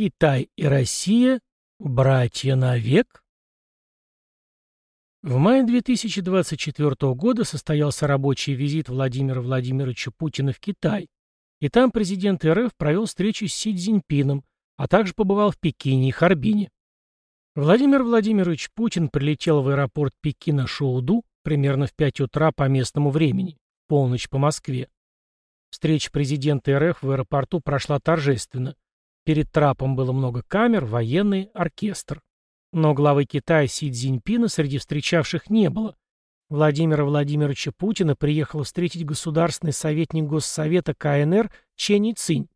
Китай и Россия – братья навек? В мае 2024 года состоялся рабочий визит Владимира Владимировича Путина в Китай, и там президент РФ провел встречу с Си Цзиньпином, а также побывал в Пекине и Харбине. Владимир Владимирович Путин прилетел в аэропорт Пекина Шоуду примерно в 5 утра по местному времени, полночь по Москве. Встреча президента РФ в аэропорту прошла торжественно. Перед трапом было много камер, военный, оркестр. Но главы Китая Си Цзиньпина среди встречавших не было. Владимира Владимировича Путина приехал встретить государственный советник Госсовета КНР Чен Цинь.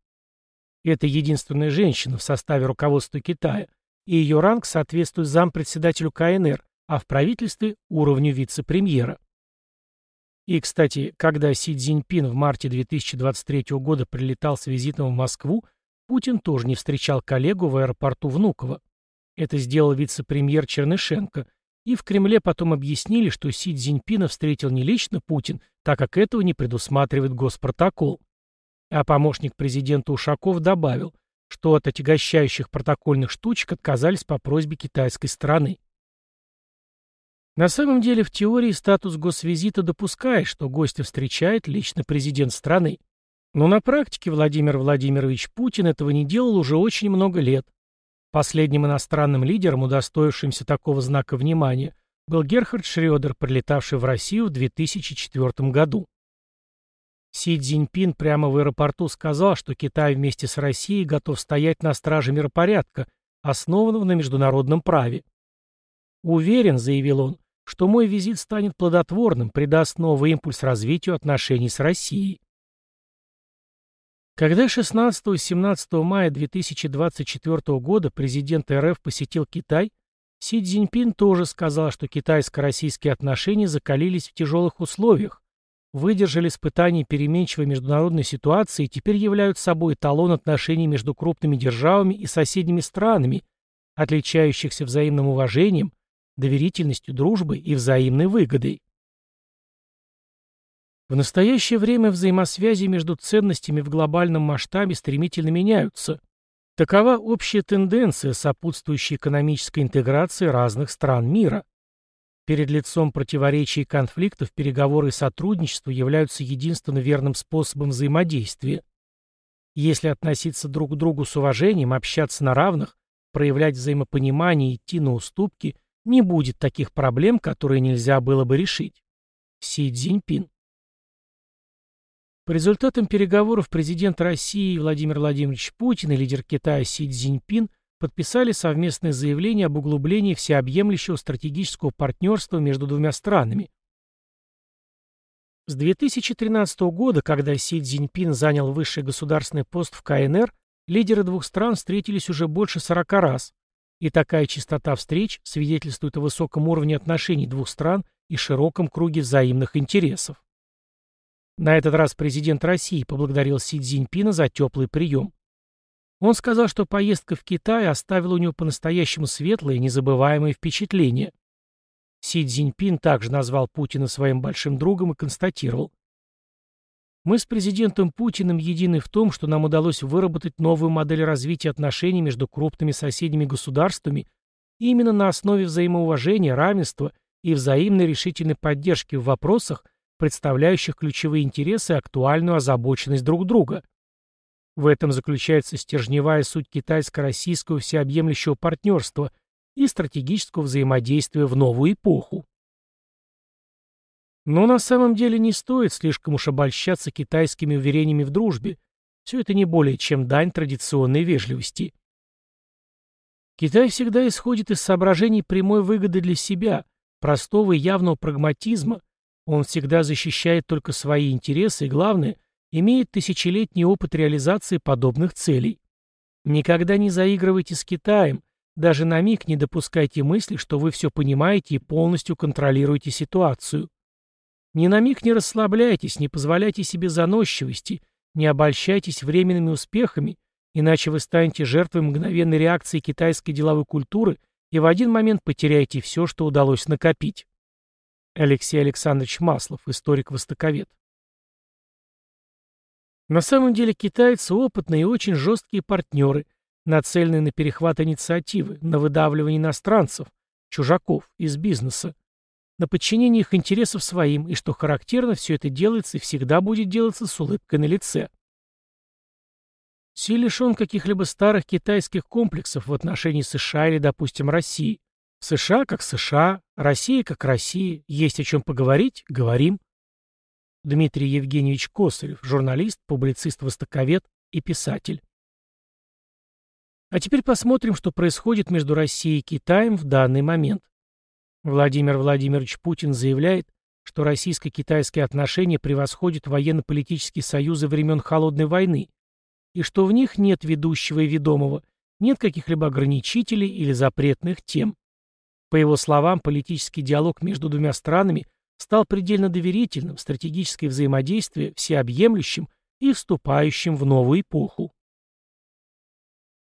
Это единственная женщина в составе руководства Китая, и ее ранг соответствует зампредседателю КНР, а в правительстве – уровню вице-премьера. И, кстати, когда Си Цзиньпин в марте 2023 года прилетал с визитом в Москву, Путин тоже не встречал коллегу в аэропорту Внуково. Это сделал вице-премьер Чернышенко, и в Кремле потом объяснили, что Си Цзиньпина встретил не лично Путин, так как этого не предусматривает госпротокол. А помощник президента Ушаков добавил, что от отягощающих протокольных штучек отказались по просьбе китайской стороны. На самом деле, в теории статус госвизита допускает, что гостя встречает лично президент страны. Но на практике Владимир Владимирович Путин этого не делал уже очень много лет. Последним иностранным лидером, удостоившимся такого знака внимания, был Герхард Шрёдер, прилетавший в Россию в 2004 году. Си Цзиньпин прямо в аэропорту сказал, что Китай вместе с Россией готов стоять на страже миропорядка, основанного на международном праве. «Уверен», — заявил он, — «что мой визит станет плодотворным, придаст новый импульс развитию отношений с Россией». Когда 16-17 мая 2024 года президент РФ посетил Китай, Си Цзиньпин тоже сказал, что китайско-российские отношения закалились в тяжелых условиях, выдержали испытания переменчивой международной ситуации и теперь являются собой эталон отношений между крупными державами и соседними странами, отличающихся взаимным уважением, доверительностью, дружбой и взаимной выгодой. В настоящее время взаимосвязи между ценностями в глобальном масштабе стремительно меняются. Такова общая тенденция, сопутствующая экономической интеграции разных стран мира. Перед лицом противоречий и конфликтов переговоры и сотрудничество являются единственно верным способом взаимодействия. Если относиться друг к другу с уважением, общаться на равных, проявлять взаимопонимание и идти на уступки, не будет таких проблем, которые нельзя было бы решить. Си Цзиньпин по результатам переговоров президент России Владимир Владимирович Путин и лидер Китая Си Цзиньпин подписали совместное заявление об углублении всеобъемлющего стратегического партнерства между двумя странами. С 2013 года, когда Си Цзиньпин занял высший государственный пост в КНР, лидеры двух стран встретились уже больше 40 раз, и такая частота встреч свидетельствует о высоком уровне отношений двух стран и широком круге взаимных интересов. На этот раз президент России поблагодарил Си Цзиньпина за теплый прием. Он сказал, что поездка в Китай оставила у него по-настоящему светлое и незабываемое впечатление. Си Цзиньпин также назвал Путина своим большим другом и констатировал. Мы с президентом Путиным едины в том, что нам удалось выработать новую модель развития отношений между крупными соседними государствами именно на основе взаимоуважения, равенства и взаимной решительной поддержки в вопросах, представляющих ключевые интересы и актуальную озабоченность друг друга. В этом заключается стержневая суть китайско-российского всеобъемлющего партнерства и стратегического взаимодействия в новую эпоху. Но на самом деле не стоит слишком уж обольщаться китайскими уверениями в дружбе. Все это не более чем дань традиционной вежливости. Китай всегда исходит из соображений прямой выгоды для себя, простого и явного прагматизма, он всегда защищает только свои интересы и, главное, имеет тысячелетний опыт реализации подобных целей. Никогда не заигрывайте с Китаем, даже на миг не допускайте мысли, что вы все понимаете и полностью контролируете ситуацию. Ни на миг не расслабляйтесь, не позволяйте себе заносчивости, не обольщайтесь временными успехами, иначе вы станете жертвой мгновенной реакции китайской деловой культуры и в один момент потеряете все, что удалось накопить. Алексей Александрович Маслов, историк-востоковед. На самом деле китайцы опытные и очень жесткие партнеры, нацеленные на перехват инициативы, на выдавливание иностранцев, чужаков из бизнеса, на подчинение их интересов своим, и, что характерно, все это делается и всегда будет делаться с улыбкой на лице. Си лишен каких-либо старых китайских комплексов в отношении США или, допустим, России. США как США, Россия как Россия. Есть о чем поговорить – говорим. Дмитрий Евгеньевич Косарев, журналист, публицист-востоковед и писатель. А теперь посмотрим, что происходит между Россией и Китаем в данный момент. Владимир Владимирович Путин заявляет, что российско-китайские отношения превосходят военно-политические союзы времен Холодной войны, и что в них нет ведущего и ведомого, нет каких-либо ограничителей или запретных тем. По его словам, политический диалог между двумя странами стал предельно доверительным, стратегическое взаимодействие всеобъемлющим и вступающим в новую эпоху.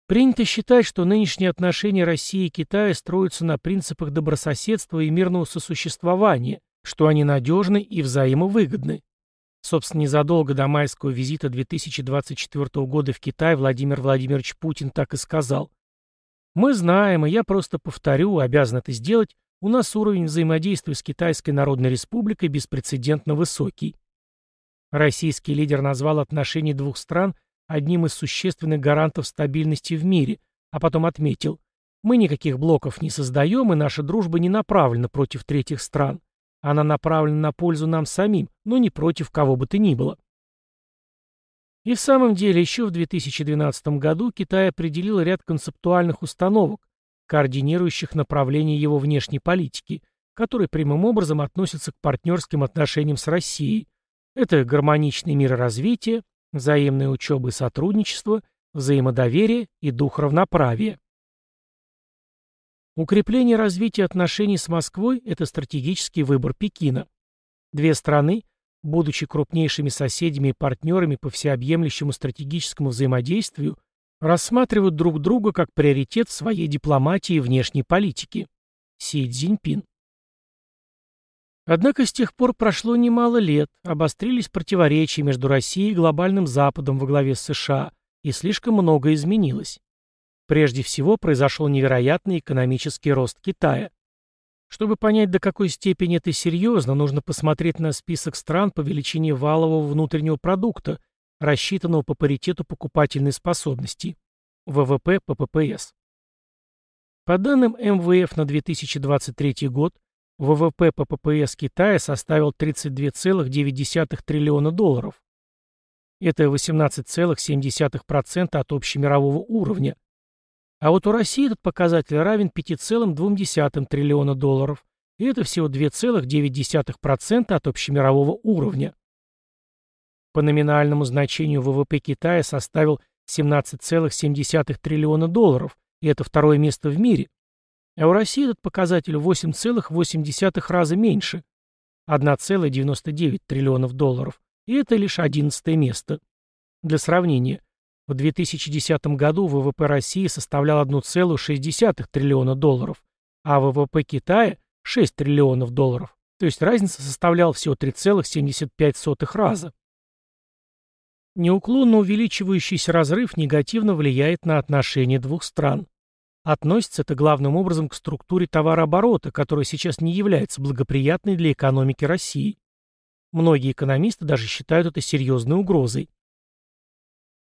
Принято считать, что нынешние отношения России и Китая строятся на принципах добрососедства и мирного сосуществования, что они надежны и взаимовыгодны. Собственно, незадолго до майского визита 2024 года в Китай Владимир Владимирович Путин так и сказал. «Мы знаем, и я просто повторю, обязан это сделать, у нас уровень взаимодействия с Китайской Народной Республикой беспрецедентно высокий». Российский лидер назвал отношения двух стран – одним из существенных гарантов стабильности в мире, а потом отметил, мы никаких блоков не создаем, и наша дружба не направлена против третьих стран. Она направлена на пользу нам самим, но не против кого бы то ни было. И в самом деле, еще в 2012 году Китай определил ряд концептуальных установок, координирующих направление его внешней политики, которые прямым образом относятся к партнерским отношениям с Россией. Это гармоничный мироразвитие, взаимная учеба и сотрудничество, взаимодоверие и дух равноправия. Укрепление развития отношений с Москвой – это стратегический выбор Пекина. Две страны, будучи крупнейшими соседями и партнерами по всеобъемлющему стратегическому взаимодействию, рассматривают друг друга как приоритет в своей дипломатии и внешней политике. Си Цзиньпин. Однако с тех пор прошло немало лет, обострились противоречия между Россией и глобальным Западом во главе с США, и слишком много изменилось. Прежде всего, произошел невероятный экономический рост Китая. Чтобы понять, до какой степени это серьезно, нужно посмотреть на список стран по величине валового внутреннего продукта, рассчитанного по паритету покупательной способности, ВВП по ППС. По данным МВФ на 2023 год, ВВП по ППС Китая составил 32,9 триллиона долларов. Это 18,7% от общемирового уровня. А вот у России этот показатель равен 5,2 триллиона долларов, и это всего 2,9% от общемирового уровня. По номинальному значению ВВП Китая составил 17,7 триллиона долларов, и это второе место в мире. А у России этот показатель 8,8 раза меньше – 1,99 триллионов долларов, и это лишь 11 место. Для сравнения, в 2010 году ВВП России составлял 1,6 триллиона долларов, а ВВП Китая – 6 триллионов долларов, то есть разница составляла всего 3,75 раза. Неуклонно увеличивающийся разрыв негативно влияет на отношения двух стран. Относится это главным образом к структуре товарооборота, которая сейчас не является благоприятной для экономики России. Многие экономисты даже считают это серьезной угрозой.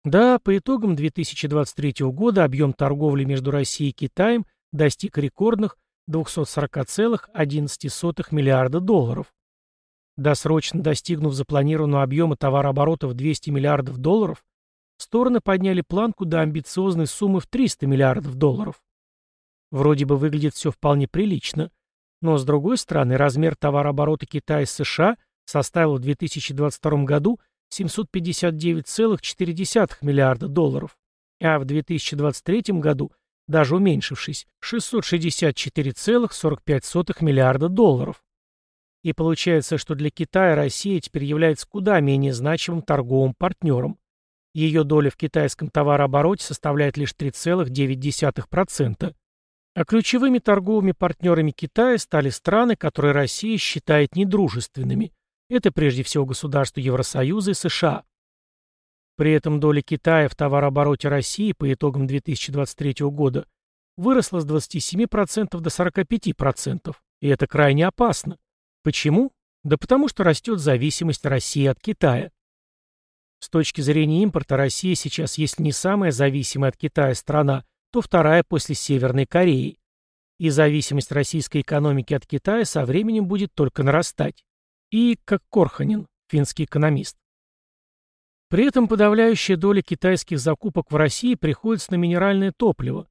Да, по итогам 2023 года объем торговли между Россией и Китаем достиг рекордных 240,11 миллиарда долларов. Досрочно достигнув запланированного объема товарооборота в 200 миллиардов долларов, Стороны подняли планку до амбициозной суммы в 300 миллиардов долларов. Вроде бы выглядит все вполне прилично, но с другой стороны размер товарооборота Китая с США составил в 2022 году 759,4 миллиарда долларов, а в 2023 году, даже уменьшившись, 664,45 миллиарда долларов. И получается, что для Китая Россия теперь является куда менее значимым торговым партнером. Ее доля в китайском товарообороте составляет лишь 3,9%. А ключевыми торговыми партнерами Китая стали страны, которые Россия считает недружественными. Это прежде всего государства Евросоюза и США. При этом доля Китая в товарообороте России по итогам 2023 года выросла с 27% до 45%, и это крайне опасно. Почему? Да потому что растет зависимость России от Китая. С точки зрения импорта Россия сейчас, если не самая зависимая от Китая страна, то вторая после Северной Кореи. И зависимость российской экономики от Китая со временем будет только нарастать. И, как Корханин, финский экономист. При этом подавляющая доля китайских закупок в России приходится на минеральное топливо,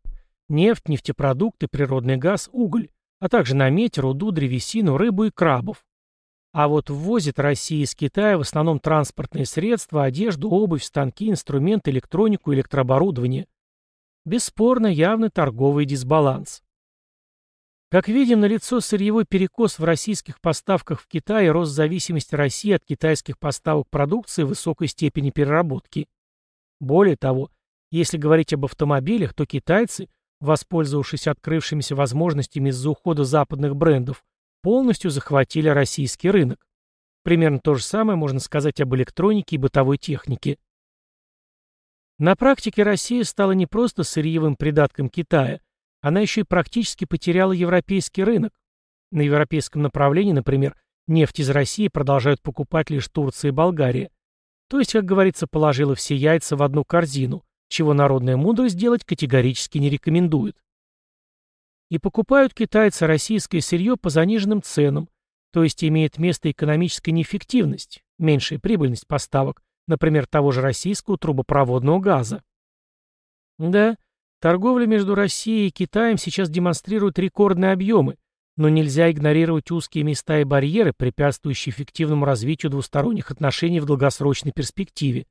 нефть, нефтепродукты, природный газ, уголь, а также на медь, руду, древесину, рыбу и крабов. А вот ввозит Россия из Китая в основном транспортные средства, одежду, обувь, станки, инструменты, электронику, электрооборудование. Бесспорно, явный торговый дисбаланс. Как видим, налицо сырьевой перекос в российских поставках в Китай и рост зависимости России от китайских поставок продукции высокой степени переработки. Более того, если говорить об автомобилях, то китайцы, воспользовавшись открывшимися возможностями из-за ухода западных брендов, полностью захватили российский рынок. Примерно то же самое можно сказать об электронике и бытовой технике. На практике Россия стала не просто сырьевым придатком Китая, она еще и практически потеряла европейский рынок. На европейском направлении, например, нефть из России продолжают покупать лишь Турция и Болгария. То есть, как говорится, положила все яйца в одну корзину, чего народная мудрость делать категорически не рекомендует. И покупают китайцы российское сырье по заниженным ценам, то есть имеет место экономическая неэффективность, меньшая прибыльность поставок, например, того же российского трубопроводного газа. Да, торговля между Россией и Китаем сейчас демонстрирует рекордные объемы, но нельзя игнорировать узкие места и барьеры, препятствующие эффективному развитию двусторонних отношений в долгосрочной перспективе.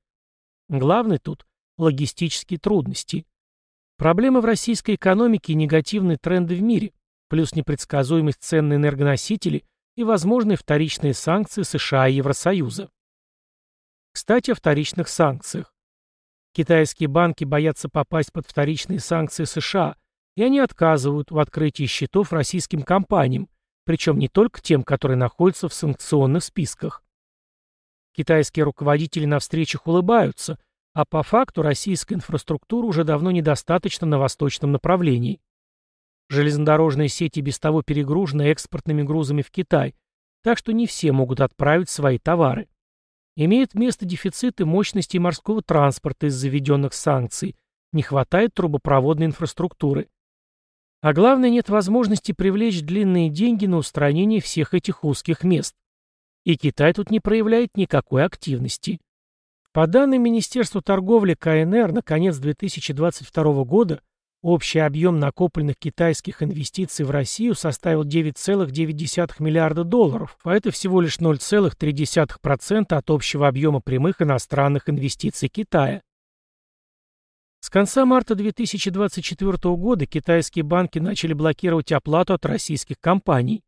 Главное тут – логистические трудности. Проблемы в российской экономике и негативные тренды в мире, плюс непредсказуемость цен на энергоносители и возможные вторичные санкции США и Евросоюза. Кстати, о вторичных санкциях. Китайские банки боятся попасть под вторичные санкции США, и они отказывают в открытии счетов российским компаниям, причем не только тем, которые находятся в санкционных списках. Китайские руководители на встречах улыбаются – а по факту российская инфраструктура уже давно недостаточно на восточном направлении. Железнодорожные сети без того перегружены экспортными грузами в Китай, так что не все могут отправить свои товары. Имеет место дефициты мощностей морского транспорта из заведенных санкций, не хватает трубопроводной инфраструктуры. А главное, нет возможности привлечь длинные деньги на устранение всех этих узких мест. И Китай тут не проявляет никакой активности. По данным Министерства торговли КНР, на конец 2022 года общий объем накопленных китайских инвестиций в Россию составил 9,9 миллиарда долларов, а это всего лишь 0,3% от общего объема прямых иностранных инвестиций Китая. С конца марта 2024 года китайские банки начали блокировать оплату от российских компаний.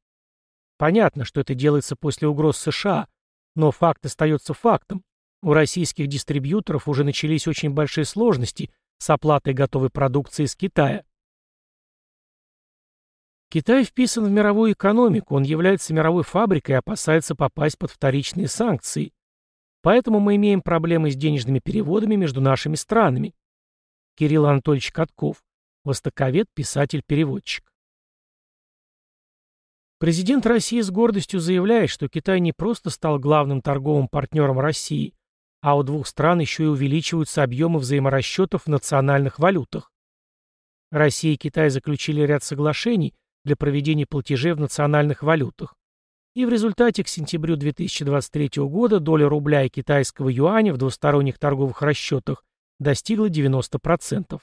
Понятно, что это делается после угроз США, но факт остается фактом. У российских дистрибьюторов уже начались очень большие сложности с оплатой готовой продукции из Китая. Китай вписан в мировую экономику, он является мировой фабрикой и опасается попасть под вторичные санкции. Поэтому мы имеем проблемы с денежными переводами между нашими странами. Кирилл Анатольевич Катков, востоковед, писатель-переводчик. Президент России с гордостью заявляет, что Китай не просто стал главным торговым партнером России, а у двух стран еще и увеличиваются объемы взаиморасчетов в национальных валютах. Россия и Китай заключили ряд соглашений для проведения платежей в национальных валютах. И в результате к сентябрю 2023 года доля рубля и китайского юаня в двусторонних торговых расчетах достигла 90%.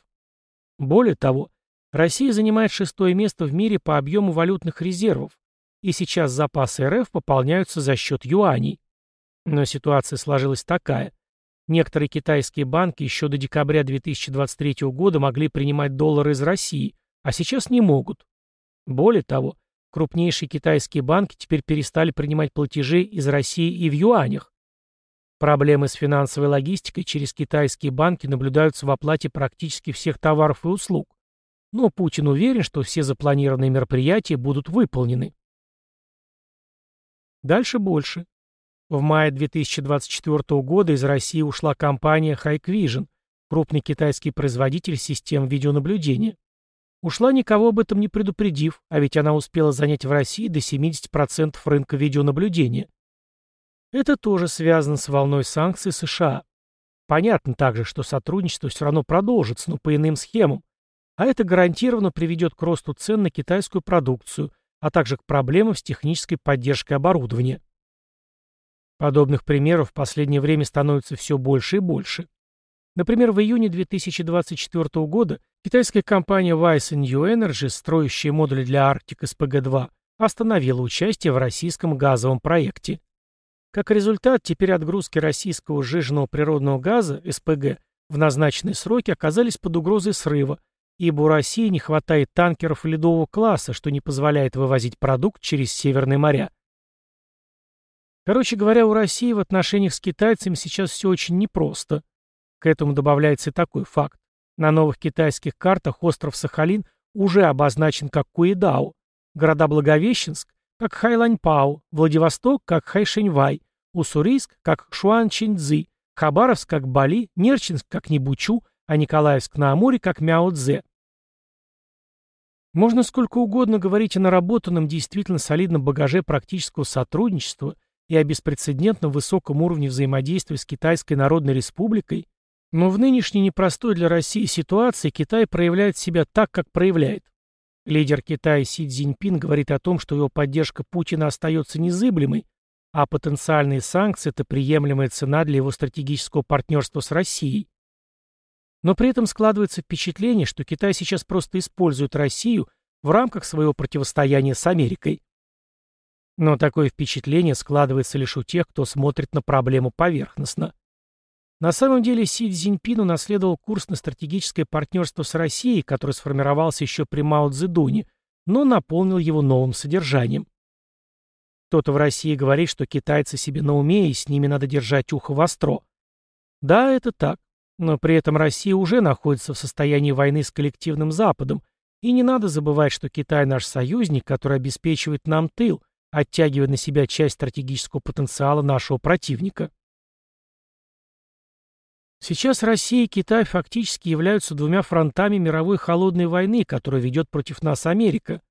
Более того, Россия занимает шестое место в мире по объему валютных резервов, и сейчас запасы РФ пополняются за счет юаней. Но ситуация сложилась такая. Некоторые китайские банки еще до декабря 2023 года могли принимать доллары из России, а сейчас не могут. Более того, крупнейшие китайские банки теперь перестали принимать платежи из России и в юанях. Проблемы с финансовой логистикой через китайские банки наблюдаются в оплате практически всех товаров и услуг. Но Путин уверен, что все запланированные мероприятия будут выполнены. Дальше больше. В мае 2024 года из России ушла компания Hikvision, крупный китайский производитель систем видеонаблюдения. Ушла никого об этом не предупредив, а ведь она успела занять в России до 70% рынка видеонаблюдения. Это тоже связано с волной санкций США. Понятно также, что сотрудничество все равно продолжится, но по иным схемам. А это гарантированно приведет к росту цен на китайскую продукцию, а также к проблемам с технической поддержкой оборудования. Подобных примеров в последнее время становится все больше и больше. Например, в июне 2024 года китайская компания Weiss New Energy, строящая модули для Arctic SPG-2, остановила участие в российском газовом проекте. Как результат, теперь отгрузки российского сжиженного природного газа, СПГ, в назначенные сроки оказались под угрозой срыва, ибо у России не хватает танкеров ледового класса, что не позволяет вывозить продукт через Северные моря. Короче говоря, у России в отношениях с китайцами сейчас все очень непросто. К этому добавляется и такой факт. На новых китайских картах остров Сахалин уже обозначен как Куидау, города Благовещенск как Хайланьпао, Владивосток как Хайшеньвай, Уссурийск как Шуанчиньцзы, Хабаровск как Бали, Нерчинск как Небучу, а Николаевск на Амуре как Мяо-Дзе. Можно сколько угодно говорить о наработанном действительно солидном багаже практического сотрудничества и о беспрецедентно высоком уровне взаимодействия с Китайской Народной Республикой, но в нынешней непростой для России ситуации Китай проявляет себя так, как проявляет. Лидер Китая Си Цзиньпин говорит о том, что его поддержка Путина остается незыблемой, а потенциальные санкции – это приемлемая цена для его стратегического партнерства с Россией. Но при этом складывается впечатление, что Китай сейчас просто использует Россию в рамках своего противостояния с Америкой. Но такое впечатление складывается лишь у тех, кто смотрит на проблему поверхностно. На самом деле Си Цзиньпин унаследовал курс на стратегическое партнерство с Россией, который сформировался еще при Мао Цзэдуне, но наполнил его новым содержанием. Кто-то в России говорит, что китайцы себе на уме и с ними надо держать ухо востро. Да, это так. Но при этом Россия уже находится в состоянии войны с коллективным Западом, и не надо забывать, что Китай наш союзник, который обеспечивает нам тыл, оттягивая на себя часть стратегического потенциала нашего противника. Сейчас Россия и Китай фактически являются двумя фронтами мировой холодной войны, которую ведет против нас Америка.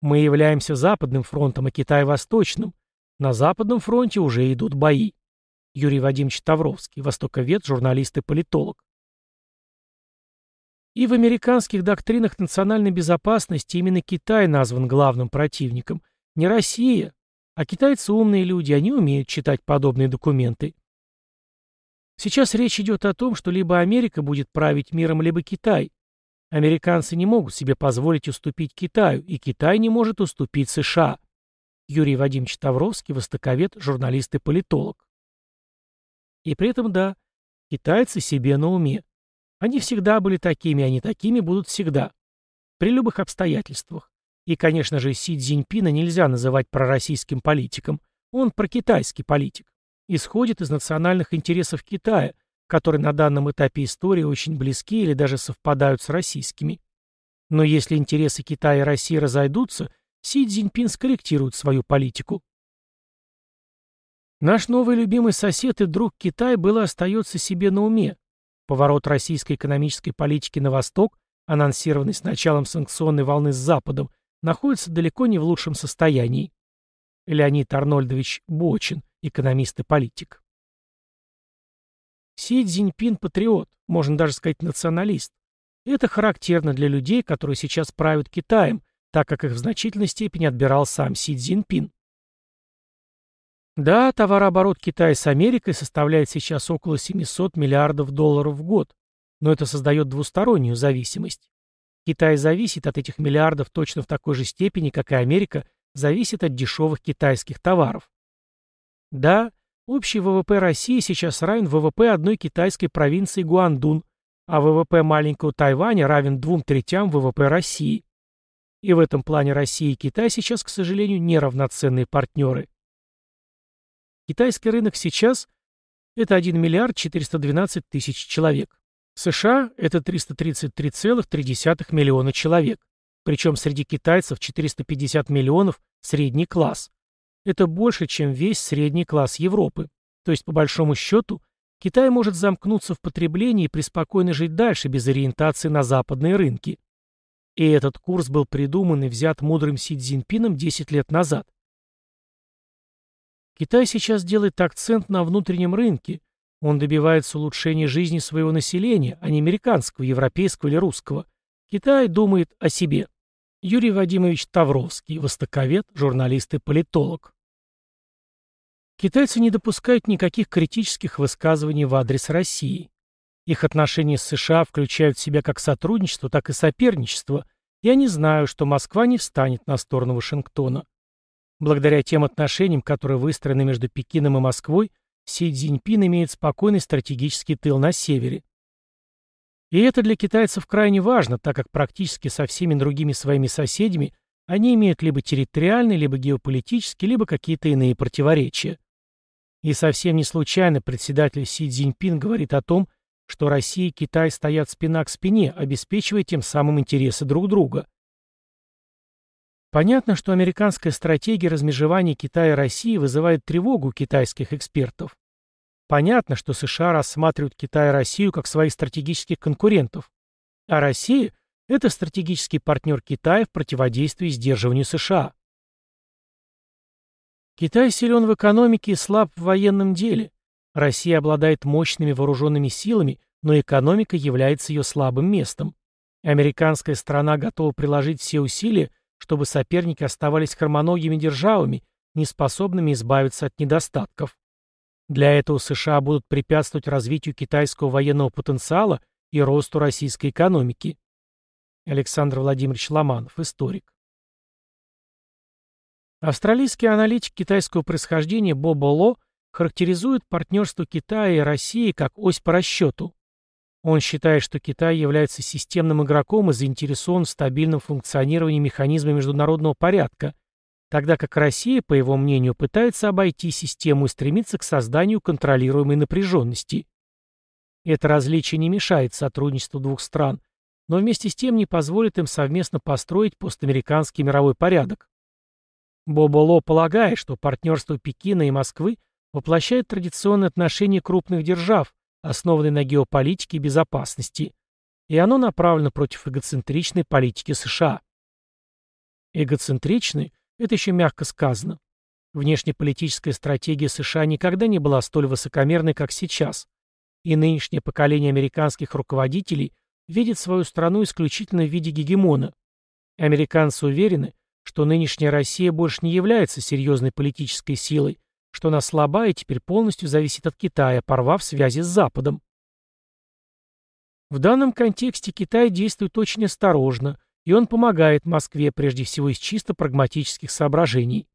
Мы являемся Западным фронтом, а Китай – Восточным. На Западном фронте уже идут бои. Юрий Вадимович Тавровский, востоковед, журналист и политолог. И в американских доктринах национальной безопасности именно Китай назван главным противником. Не Россия. А китайцы умные люди, они умеют читать подобные документы. Сейчас речь идет о том, что либо Америка будет править миром, либо Китай. Американцы не могут себе позволить уступить Китаю, и Китай не может уступить США. Юрий Вадимович Тавровский, востоковед, журналист и политолог. И при этом, да, китайцы себе на уме. Они всегда были такими, они такими будут всегда. При любых обстоятельствах. И, конечно же, Си Цзиньпина нельзя называть пророссийским политиком. Он прокитайский политик исходит из национальных интересов Китая, которые на данном этапе истории очень близки или даже совпадают с российскими. Но если интересы Китая и России разойдутся, Си Цзиньпин скорректирует свою политику. Наш новый любимый сосед и друг Китай был и остается себе на уме. Поворот российской экономической политики на восток, анонсированный с началом санкционной волны с Западом, находится далеко не в лучшем состоянии. Леонид Арнольдович Бочин, экономист и политик. Си Цзиньпин – патриот, можно даже сказать националист. Это характерно для людей, которые сейчас правят Китаем, так как их в значительной степени отбирал сам Си Цзиньпин. Да, товарооборот Китая с Америкой составляет сейчас около 700 миллиардов долларов в год, но это создает двустороннюю зависимость. Китай зависит от этих миллиардов точно в такой же степени, как и Америка зависит от дешевых китайских товаров. Да, общий ВВП России сейчас равен ВВП одной китайской провинции Гуандун, а ВВП маленького Тайваня равен двум третям ВВП России. И в этом плане Россия и Китай сейчас, к сожалению, неравноценные партнеры. Китайский рынок сейчас – это 1 миллиард 412 тысяч человек. США – это 333,3 миллиона человек. Причем среди китайцев 450 миллионов – средний класс. это больше, чем весь средний класс Европы. То есть, по большому счету, Китай может замкнуться в потреблении и преспокойно жить дальше без ориентации на западные рынки. И этот курс был придуман и взят мудрым Си Цзиньпином 10 лет назад. Китай сейчас делает акцент на внутреннем рынке. Он добивается улучшения жизни своего населения, а не американского, европейского или русского. Китай думает о себе. Юрий Вадимович Тавровский, востоковед, журналист и политолог. Китайцы не допускают никаких критических высказываний в адрес России. Их отношения с США включают в себя как сотрудничество, так и соперничество, и они знают, что Москва не встанет на сторону Вашингтона. Благодаря тем отношениям, которые выстроены между Пекином и Москвой, Си Цзиньпин имеет спокойный стратегический тыл на севере. И это для китайцев крайне важно, так как практически со всеми другими своими соседями они имеют либо территориальные, либо геополитические, либо какие-то иные противоречия. И совсем не случайно председатель Си Цзиньпин говорит о том, что Россия и Китай стоят спина к спине, обеспечивая тем самым интересы друг друга. Понятно, что американская стратегия размежевания Китая и России вызывает тревогу китайских экспертов. Понятно, что США рассматривают Китай и Россию как своих стратегических конкурентов, а Россия – это стратегический партнер Китая в противодействии сдерживанию США. Китай силен в экономике и слаб в военном деле. Россия обладает мощными вооруженными силами, но экономика является ее слабым местом. Американская страна готова приложить все усилия, чтобы соперники оставались хромоногими державами, неспособными избавиться от недостатков. Для этого США будут препятствовать развитию китайского военного потенциала и росту российской экономики. Александр Владимирович Ломанов, историк. Австралийский аналитик китайского происхождения Бобо Ло характеризует партнерство Китая и России как ось по расчету. Он считает, что Китай является системным игроком и заинтересован в стабильном функционировании механизма международного порядка – тогда как Россия, по его мнению, пытается обойти систему и стремится к созданию контролируемой напряженности. Это различие не мешает сотрудничеству двух стран, но вместе с тем не позволит им совместно построить постамериканский мировой порядок. Бобо полагает, что партнерство Пекина и Москвы воплощает традиционные отношения крупных держав, основанные на геополитике и безопасности, и оно направлено против эгоцентричной политики США. Эгоцентричной – это еще мягко сказано. Внешнеполитическая стратегия США никогда не была столь высокомерной, как сейчас. И нынешнее поколение американских руководителей видит свою страну исключительно в виде гегемона. Американцы уверены, что нынешняя Россия больше не является серьезной политической силой, что она слаба и теперь полностью зависит от Китая, порвав связи с Западом. В данном контексте Китай действует очень осторожно, и он помогает Москве прежде всего из чисто прагматических соображений.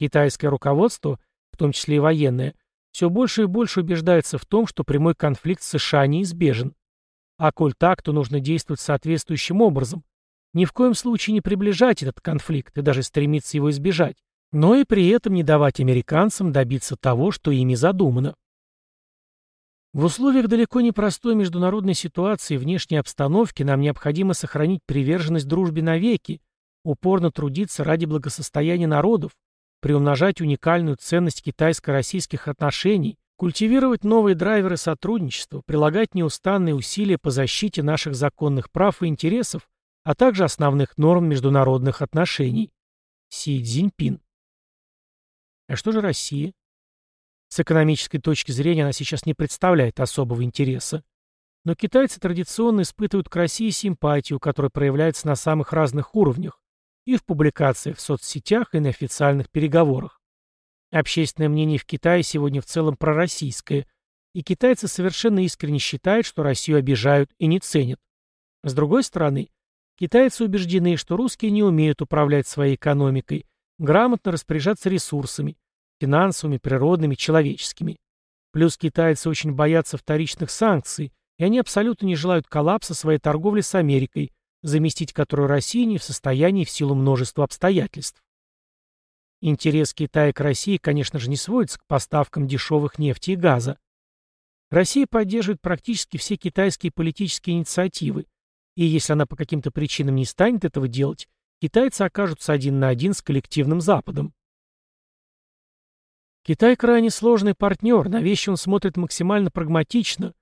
Китайское руководство, в том числе и военное, все больше и больше убеждается в том, что прямой конфликт с США неизбежен. А коль так, то нужно действовать соответствующим образом. Ни в коем случае не приближать этот конфликт и даже стремиться его избежать, но и при этом не давать американцам добиться того, что ими задумано. В условиях далеко не простой международной ситуации и внешней обстановки нам необходимо сохранить приверженность дружбе навеки, упорно трудиться ради благосостояния народов, приумножать уникальную ценность китайско-российских отношений, культивировать новые драйверы сотрудничества, прилагать неустанные усилия по защите наших законных прав и интересов, а также основных норм международных отношений. Си Цзиньпин. А что же Россия? С экономической точки зрения она сейчас не представляет особого интереса. Но китайцы традиционно испытывают к России симпатию, которая проявляется на самых разных уровнях, и в публикациях в соцсетях, и на официальных переговорах. Общественное мнение в Китае сегодня в целом пророссийское, и китайцы совершенно искренне считают, что Россию обижают и не ценят. С другой стороны, китайцы убеждены, что русские не умеют управлять своей экономикой, грамотно распоряжаться ресурсами, финансовыми, природными, человеческими. Плюс китайцы очень боятся вторичных санкций, и они абсолютно не желают коллапса своей торговли с Америкой, заместить которую Россия не в состоянии в силу множества обстоятельств. Интерес Китая к России, конечно же, не сводится к поставкам дешевых нефти и газа. Россия поддерживает практически все китайские политические инициативы, и если она по каким-то причинам не станет этого делать, китайцы окажутся один на один с коллективным Западом. Китай крайне сложный партнер, на вещи он смотрит максимально прагматично,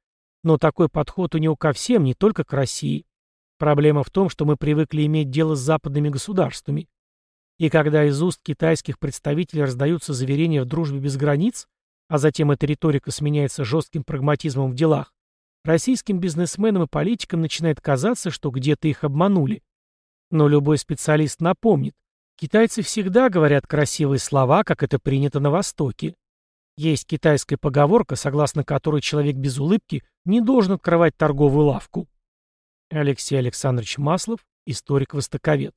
но такой подход у него ко всем, не только к России. Проблема в том, что мы привыкли иметь дело с западными государствами. И когда из уст китайских представителей раздаются заверения в дружбе без границ, а затем эта риторика сменяется жестким прагматизмом в делах, российским бизнесменам и политикам начинает казаться, что где-то их обманули. Но любой специалист напомнит, китайцы всегда говорят красивые слова, как это принято на Востоке. Есть китайская поговорка, согласно которой человек без улыбки не должен открывать торговую лавку. Алексей Александрович Маслов, историк-востоковед.